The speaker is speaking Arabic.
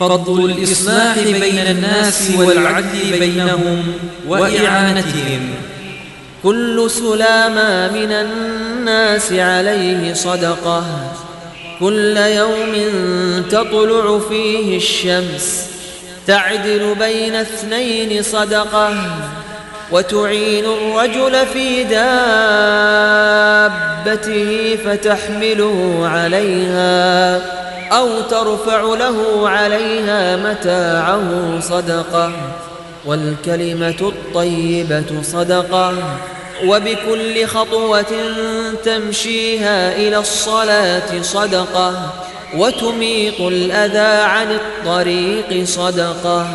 فضل الإصلاح بين الناس والعدل بينهم وإعانتهم. كل سلامة من الناس عليه صدقة. كل يوم تطلع فيه الشمس تعدل بين اثنين صدقة. وتعين الرجل في دابته فتحمله عليها. أو ترفع له عليها متاعه صدقة والكلمة الطيبة صدقة. وبكل خطوة تمشيها إلى الصلاة صدقة وتميط الأذى عن الطريق صدقة.